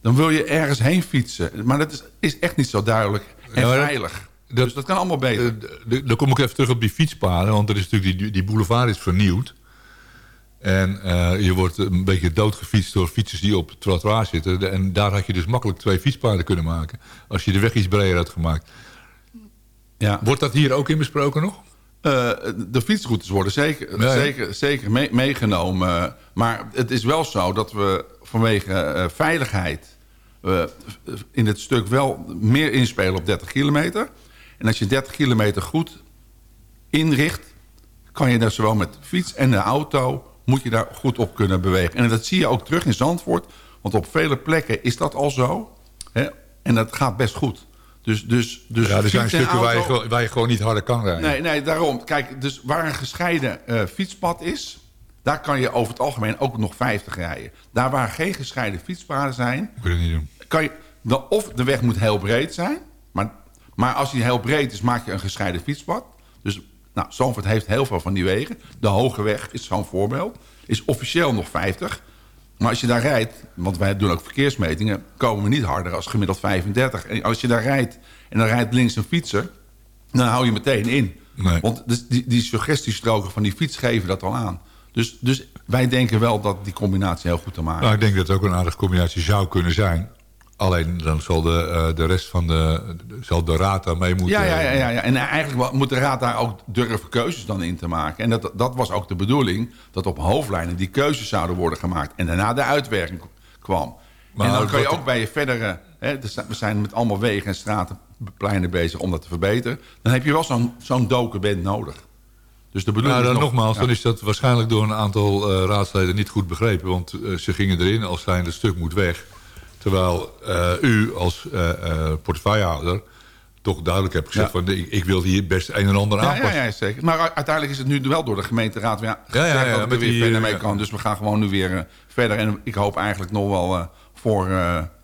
dan wil je ergens heen fietsen. Maar dat is, is echt niet zo duidelijk en Ja, maar dat- veilig. dus dat kan allemaal beter. Eh, Dan kom ik even terug op die fietspaden. Want er is natuurlijk die, die boulevard is vernieuwd. En eh, je wordt een beetje doodgefietst door fietsers die op het trottoir zitten. En daar had je dus makkelijk twee fietspaden kunnen maken. Als je de weg iets breder had gemaakt. Ja. Wordt dat hier ook in besproken nog? Eh, de fietsroutes worden zeker, zeker, zeker mee- meegenomen. Maar het is wel zo dat we vanwege eh, veiligheid... eh, in het stuk wel meer inspelen op 30 kilometer. En als je 30 kilometer goed inricht... kan je daar zowel met fiets en de auto... moet je daar goed op kunnen bewegen. En dat zie je ook terug in Zandvoort. Want op vele plekken is dat al zo. Hè? En dat gaat best goed. Dus, dus, dus ja, er zijn stukken waar je, waar je gewoon niet harder kan rijden. Nee, nee, daarom. Kijk, dus waar een gescheiden eh, fietspad is... daar kan je over het algemeen ook nog 50 rijden. Daar waar geen gescheiden fietspaden zijn... Moet je niet doen. Kan je, dan, of de weg moet heel breed zijn... Maar, maar als die heel breed is, maak je een gescheiden fietspad. Dus nou, Zandvoort heeft heel veel van die wegen. De Hoge Weg is zo'n voorbeeld. Is officieel nog 50... Maar als je daar rijdt, want wij doen ook verkeersmetingen... komen we niet harder als gemiddeld 35. En als je daar rijdt en dan rijdt links een fietser... dan hou je meteen in. Want dus die, die suggestiestroken van die fiets geven dat al aan. Dus, dus wij denken wel dat die combinatie heel goed te maken Nou, ik denk dat het ook een aardige combinatie zou kunnen zijn. Alleen dan zal de, eh, de rest van de, zal de raad daarmee moeten... Ja, ja, ja, ja, ja. En eigenlijk moet de raad daar ook durven keuzes dan in te maken. En dat, dat was ook de bedoeling, dat op hoofdlijnen die keuzes zouden worden gemaakt. En daarna de uitwerking kwam. Maar en dan kan je ook bij je verdere... Hè, we zijn met allemaal wegen en straten, pleinen bezig om dat te verbeteren. Dan heb je wel zo'n zo'n nodig. Dus de bedoeling Nou, dan nog- nogmaals, ja. dan is dat waarschijnlijk door een aantal eh, raadsleden niet goed begrepen. Want eh, ze gingen erin als zijn het stuk moet weg. Terwijl eh, u als eh, portefeuillehouder toch duidelijk hebt gezegd... Ja. van ik, ik wil hier best een en ander Ja, aanpassen. ja, ja, zeker. Maar uiteindelijk is het nu wel door de gemeenteraad weer Ja, ja, gezegd ja, dat er weer die, verder mee kan. Dus we gaan gewoon nu weer verder. En ik hoop eigenlijk nog wel voor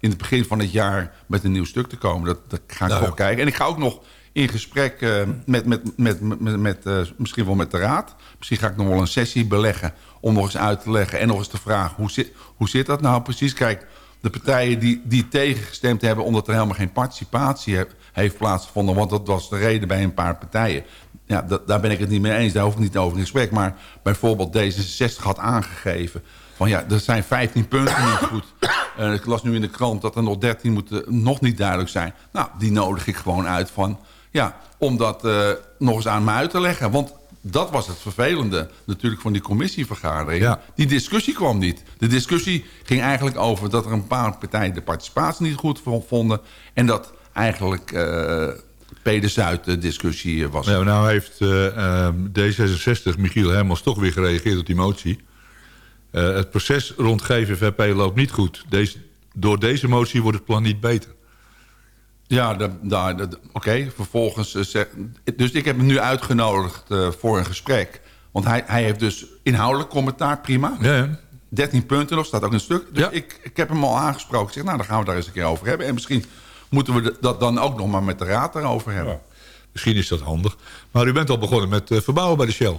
in het begin van het jaar met een nieuw stuk te komen. Dat, dat ga ik Nou, kijken. En ik ga ook nog in gesprek met, met, met, met, met, misschien wel met de raad. Misschien ga ik nog wel een sessie beleggen om nog eens uit te leggen. En nog eens te vragen, hoe zit, hoe zit dat nou precies? Kijk, de partijen die, die tegengestemd hebben... omdat er helemaal geen participatie he- heeft plaatsgevonden... want dat was de reden bij een paar partijen. Ja, da- daar ben ik het niet mee eens. Daar hoef ik niet over in gesprek. Maar bijvoorbeeld D66 had aangegeven... van ja, er zijn 15 punten niet goed. Eh, ik las nu in de krant dat er nog 13 moeten nog niet duidelijk zijn. Nou, die nodig ik gewoon uit van... ja, om dat eh, nog eens aan me uit te leggen. Want dat was het vervelende natuurlijk van die commissievergadering. Ja. Die discussie kwam niet. De discussie ging eigenlijk over dat er een paar partijen de participatie niet goed vonden. En dat eigenlijk eh Pede Zuid de discussie was. Maar nou heeft eh, ehm, D66, Michiel Hermans, toch weer gereageerd op die motie. Eh, het proces rond GVVP loopt niet goed. Deze, door deze motie wordt het plan niet beter. Ja, oké. Vervolgens... eh, zeg- dus ik heb hem nu uitgenodigd eh, voor een gesprek. Want hij, hij heeft dus inhoudelijk commentaar, prima. Ja, ja. 13 punten nog, staat ook een stuk. Dus ik, ik heb hem al aangesproken. Ik zeg, nou, dan gaan we daar eens een keer over hebben. En misschien moeten we dat dan ook nog maar met de raad erover hebben. Misschien is dat handig. Maar u bent al begonnen met eh, verbouwen bij de Shell.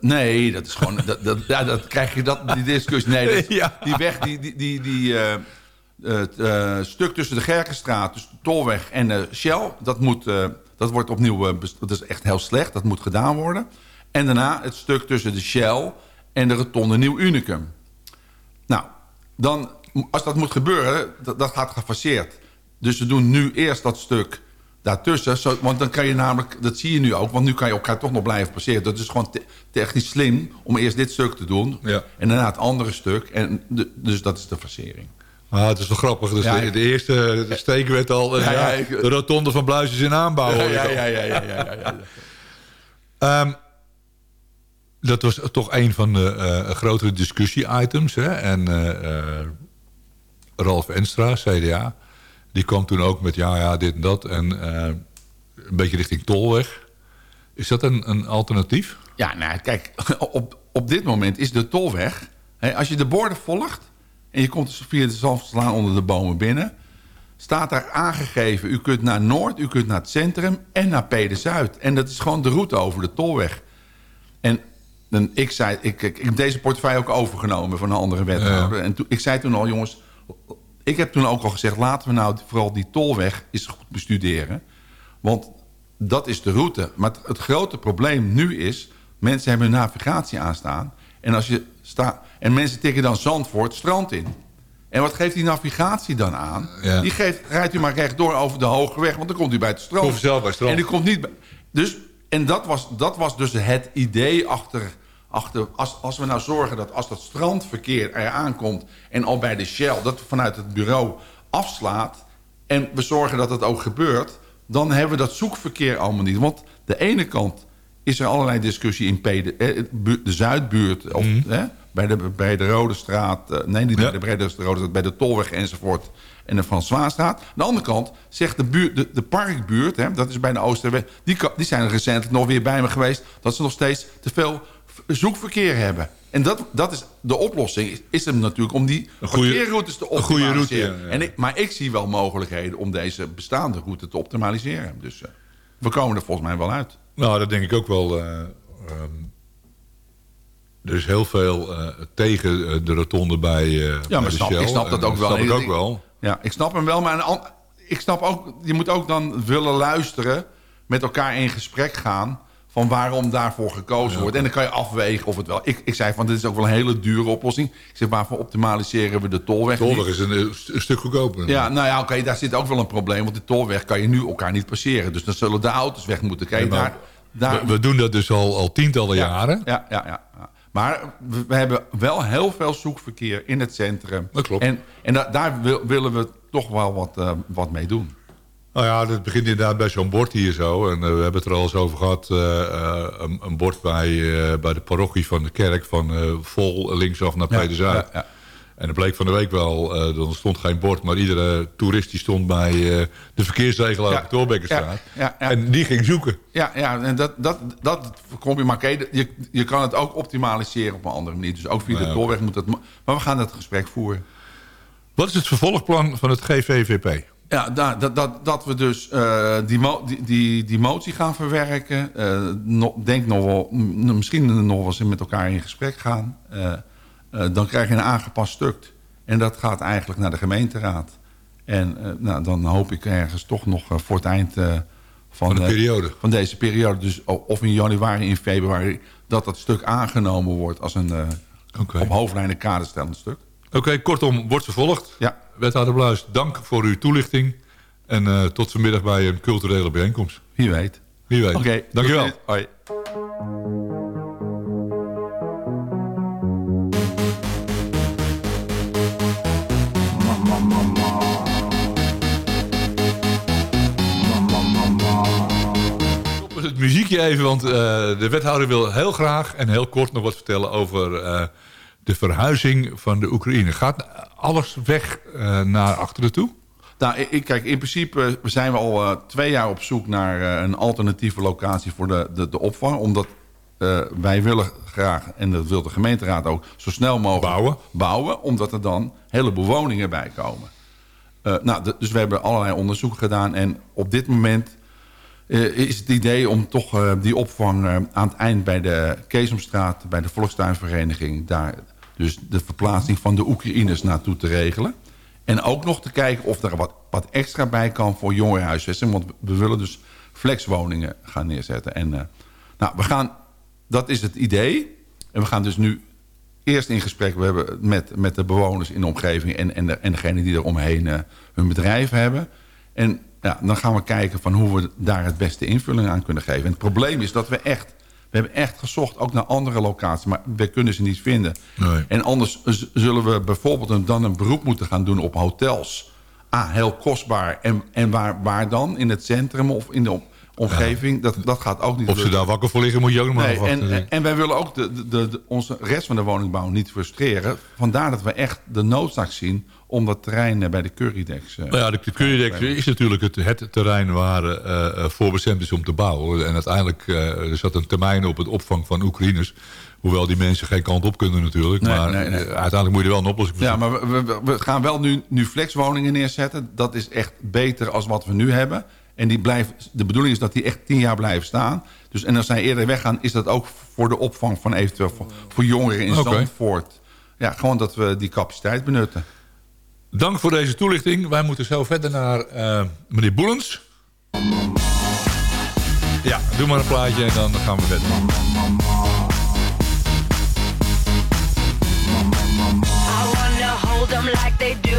Nee, dat is gewoon... dat, dat, ja, dat krijg je dat, die discussie. Nee, dat, Ja. die weg, die, die, die, die het eh, stuk tussen de Gerkenstraat, dus de Tolweg en de Shell... dat, moet, eh, dat wordt opnieuw... eh, dat is echt heel slecht, dat moet gedaan worden. En daarna het stuk tussen de Shell en de Rotonde Nieuw Unicum. Nou, dan, als dat moet gebeuren, dat, dat gaat gefaseerd. Dus we doen nu eerst dat stuk daartussen. Zo, want dan kan je namelijk, dat zie je nu ook... want nu kan je elkaar toch nog blijven passeren. Dat is gewoon te- technisch slim om eerst dit stuk te doen... Ja. en daarna het andere stuk. En de, dus dat is de fasering. Ah, het is toch grappig. Dus Ja, de, de eerste de steek werd al... Ja, de rotonde van Bluis is in aanbouw. ja, ja, ja, ja, ja, ja, ja. Ehm, dat was toch een van de eh, grotere discussie-items. En eh, Ralf Enstra, CDA, die kwam toen ook met ja, ja, dit en dat. En een beetje richting Tolweg. Is dat een, een alternatief? Ja, nou, kijk, op, op dit moment is de tolweg... Hè, als je de borden volgt en je komt dus via de Zalfslaan onder de bomen binnen... staat daar aangegeven, u kunt naar Noord, u kunt naar het centrum en naar Pede Zuid. En dat is gewoon de route over de tolweg. En ik, zei, ik, ik, ik heb deze portefeuille ook overgenomen van een andere wethouder. En ik zei toen al, jongens, ik heb toen ook al gezegd... laten we nou vooral die tolweg eens goed bestuderen. Want dat is de route. Maar het, het grote probleem nu is... mensen hebben hun navigatie aanstaan... en, als je sta, en mensen tikken dan Zandvoort strand in. En wat geeft die navigatie dan aan? Ja. Die geeft, rijdt u maar rechtdoor over de hoge weg... want dan komt u bij het strand. Komt zelf bij het strand. En u komt niet bij... Dus, en dat was, dat was dus het idee achter... achter als, als we nou zorgen dat als dat strandverkeer er aankomt... en al bij de Shell, dat vanuit het bureau afslaat... en we zorgen dat het ook gebeurt... dan hebben we dat zoekverkeer allemaal niet. Want de ene kant is er allerlei discussie in P, de, eh, de Zuidbuurt... Of, hè, bij, de, bij de Rode Straat... eh, nee, niet bij de Brede Rode Straat, bij de Tolweg enzovoort... en de Zwaanstraat. Aan de andere kant zegt de, buurt, de, de parkbuurt... Hè, dat is bij de Oosterweg... Die, die zijn recentelijk nog weer bij me geweest... dat ze nog steeds te veel zoekverkeer hebben. En dat, dat is de oplossing. Is, hem natuurlijk om die goede- parkeerroutes te route, optimaliseren. ja, ja. En ik, maar ik zie wel mogelijkheden om deze bestaande route te optimaliseren. Dus eh, we komen er volgens mij wel uit. Nou, dat denk ik ook wel. eh, ehm, er is heel veel eh, tegen eh, de rotonde bij, eh Ja, bij maar de snap, ik snap dat En ook wel. snap ik ook wel. Ja, ik snap hem wel. Maar een ik snap ook, je moet ook dan willen luisteren... met elkaar in gesprek gaan... van waarom daarvoor gekozen wordt. En dan kan je afwegen of het wel... Ik, ik zei van, dit is ook wel een hele dure oplossing. Ik zeg, waarvoor optimaliseren we de tolweg Tolweg niet? is een, een st- een stuk goedkoper. Ja, nou ja, oké, daar zit ook wel een probleem. Want de tolweg kan je nu elkaar niet passeren. Dus dan zullen de auto's weg moeten. Kijk, Ja, maar daar, daar, we, we doen dat dus al, al tientallen jaren. ja, ja, ja, ja. Maar we, we hebben wel heel veel zoekverkeer in het centrum. Dat klopt. En, en da- daar wil- willen we toch wel wat, eh, wat mee doen. Nou ja, dat begint inderdaad bij zo'n bord hier zo. En eh, we hebben het er al eens over gehad. eh, een, een bord bij, bij de parochie van de kerk. Van vol linksaf naar Ja, Zuid. ja, ja. En dat bleek van de week wel, eh er stond geen bord... maar iedere toerist die stond bij eh, de verkeersregelaar op de Torbekkenstraat. Ja, ja, ja. En die ging zoeken. Ja, ja en dat, dat, dat kom je maar kijken. Je, je kan het ook optimaliseren op een andere manier. Dus ook via Ja, de doorweg moet dat... Maar we gaan dat gesprek voeren. Wat is het vervolgplan van het GVVP? Ja, da- dat, dat, dat we dus eh, die, mo- die, die, die motie gaan verwerken. nog- denk nog wel, misschien nog wel eens met elkaar in gesprek gaan. Eh, dan krijg je een aangepast stuk. En dat gaat eigenlijk naar de gemeenteraad. En eh, nou, dan hoop ik ergens toch nog eh, voor het eind van, Van de periode. van deze periode. Dus of in januari, in februari, dat dat stuk aangenomen wordt als een eh, op hoofdlijnen kaderstellend stuk. Oké, kortom, wordt vervolgd. Ja. Wethouder Bluis, dank voor uw toelichting. En tot vanmiddag bij een culturele bijeenkomst. Wie weet. Wie weet. Oké, Dankjewel. tot ziens. Hoi. Muziekje even, want eh, de wethouder wil heel graag en heel kort nog wat vertellen over eh, de verhuizing van de Oekraïne. Gaat alles weg eh, naar achteren toe? Nou, ik- kijk, in principe zijn we al twee jaar op zoek naar een alternatieve locatie voor de, de, de opvang. Omdat wij willen graag, en dat wil de gemeenteraad ook, zo snel mogelijk Bouwen. bouwen omdat er dan een heleboel woningen bij komen. Nou, dus we hebben allerlei onderzoek gedaan. En op dit moment is het idee om toch eh, die opvang eh, aan het eind bij de Keesomstraat, bij de Volkstuinvereniging, daar dus de verplaatsing van de Oekraïners naartoe te regelen. En ook nog te kijken of er wat, wat extra bij kan voor jongerenhuisvesting. Want we willen dus flexwoningen gaan neerzetten. En eh, nou, we gaan, dat is het idee. En we gaan dus nu eerst in gesprek we hebben met, met de bewoners in de omgeving... en, en, de, en degenen die er omheen eh, hun bedrijf hebben. En ja, dan gaan we kijken van hoe we daar het beste invulling aan kunnen geven. En het probleem is dat we echt... We hebben echt gezocht, ook naar andere locaties, maar we kunnen ze niet vinden. Nee. En anders zullen we bijvoorbeeld dan een beroep moeten gaan doen op hotels. Ah, heel kostbaar. En, en waar, waar dan? In het centrum of in de om- omgeving? Dat, dat gaat ook niet Of ze daar wakker voor liggen, moet je ook nog maar Nee, afwachten. en, en, en wij willen ook de, de, de, onze rest van de woningbouw niet frustreren. Vandaar dat we echt de noodzaak zien om dat terrein eh, bij de Currydex... eh, Nou ja, de Currydex is natuurlijk het, het terrein waar voorbestemd is om te bouwen. En uiteindelijk zat een termijn op het opvang van Oekraïners. Hoewel die mensen geen kant op kunnen natuurlijk. Nee, maar nee, nee. uiteindelijk moet je er wel een oplossing voor Ja, maar we, we, we gaan wel nu, nu flexwoningen neerzetten. Dat is echt beter als wat we nu hebben. En die blijven, de bedoeling is dat die echt tien jaar blijven staan. Dus, en als zij eerder weggaan, is dat ook voor de opvang van eventueel voor, voor jongeren in. Zandvoort. Ja, gewoon dat we die capaciteit benutten. Dank voor deze toelichting. Wij moeten zo verder naar eh, meneer Boelens. Ja, doe maar een plaatje en dan gaan we verder. Hold them like they do.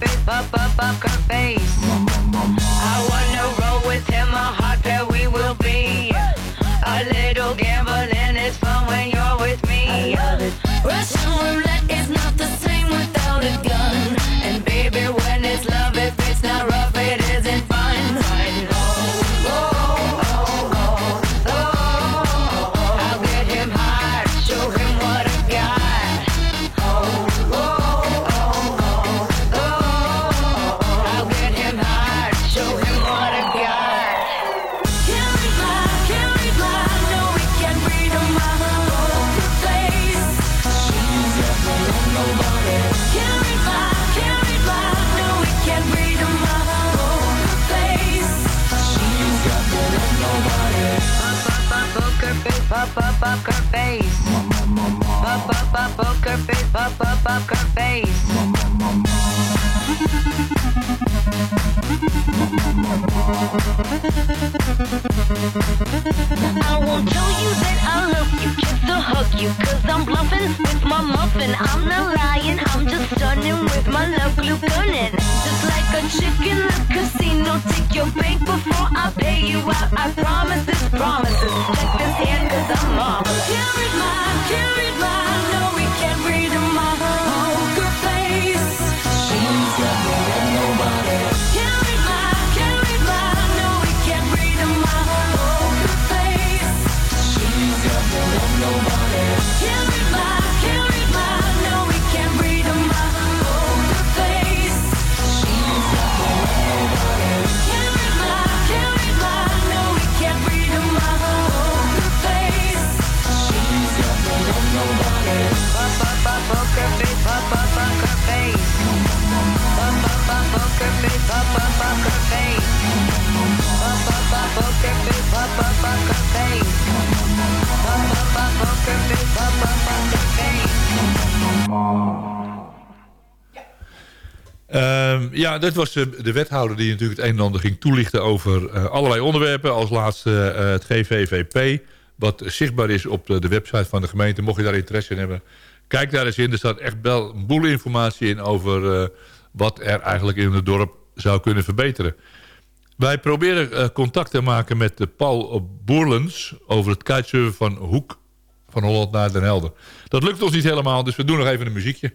cafe, bop bop pop cafe. Ja, dit was de, de wethouder die natuurlijk het een en ander ging toelichten over eh, allerlei onderwerpen. Als laatste eh, het GVVP, wat zichtbaar is op de, de website van de gemeente. Mocht je daar interesse in hebben, kijk daar eens in. Er staat echt wel een boel informatie in over eh, wat er eigenlijk in het dorp zou kunnen verbeteren. Wij proberen contact te maken met Paul Boerlens over het kitesurfen van Hoek van Holland naar Den Helder. Dat lukt ons niet helemaal, dus we doen nog even een muziekje.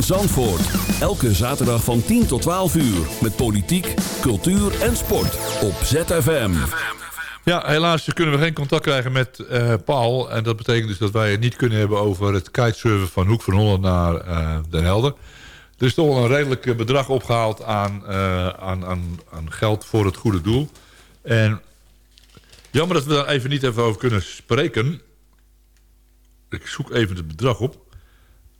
Zandvoort. Elke zaterdag van 10 tot 12 uur. Met politiek, cultuur en sport. Op ZFM. Ja, helaas kunnen we geen contact krijgen met eh, Paul. En dat betekent dus dat wij het niet kunnen hebben over het kitesurfen van Hoek van Holland naar eh, Den Helder. Er is toch wel een redelijk eh, bedrag opgehaald aan, aan, aan, aan geld voor het goede doel. En jammer dat we daar even niet even over kunnen spreken. Ik zoek even het bedrag op.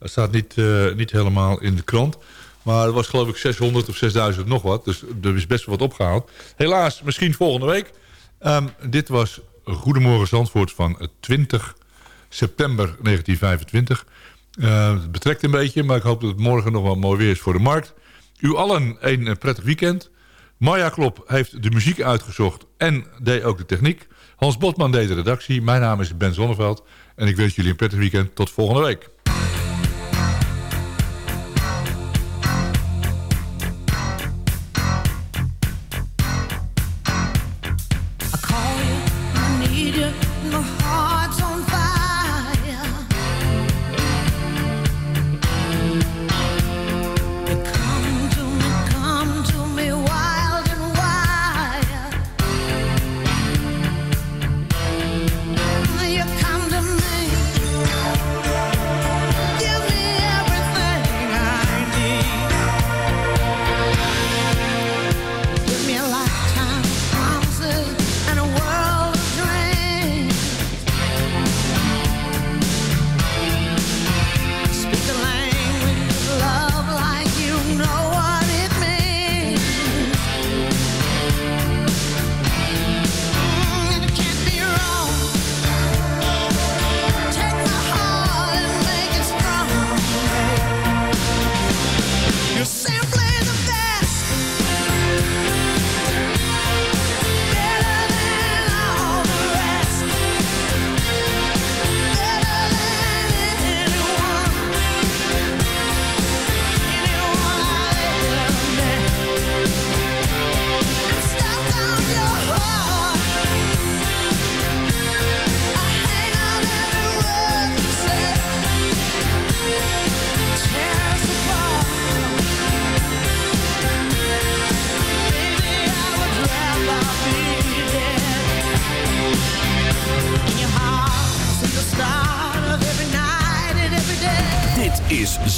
Het staat niet, eh, niet helemaal in de krant. Maar het was geloof ik 600 of 6000 nog wat. Dus er is best wel wat opgehaald. Helaas, misschien volgende week. Ehm, dit was Goedemorgen Zandvoort van 20 september 1925. Eh, het betrekt een beetje, maar ik hoop dat het morgen nog wel mooi weer is voor de markt. U allen een eh, prettig weekend. Maya Klop heeft de muziek uitgezocht en deed ook de techniek. Hans Botman deed de redactie. Mijn naam is Ben Zonneveld. En ik wens jullie een prettig weekend. Tot volgende week. My heart's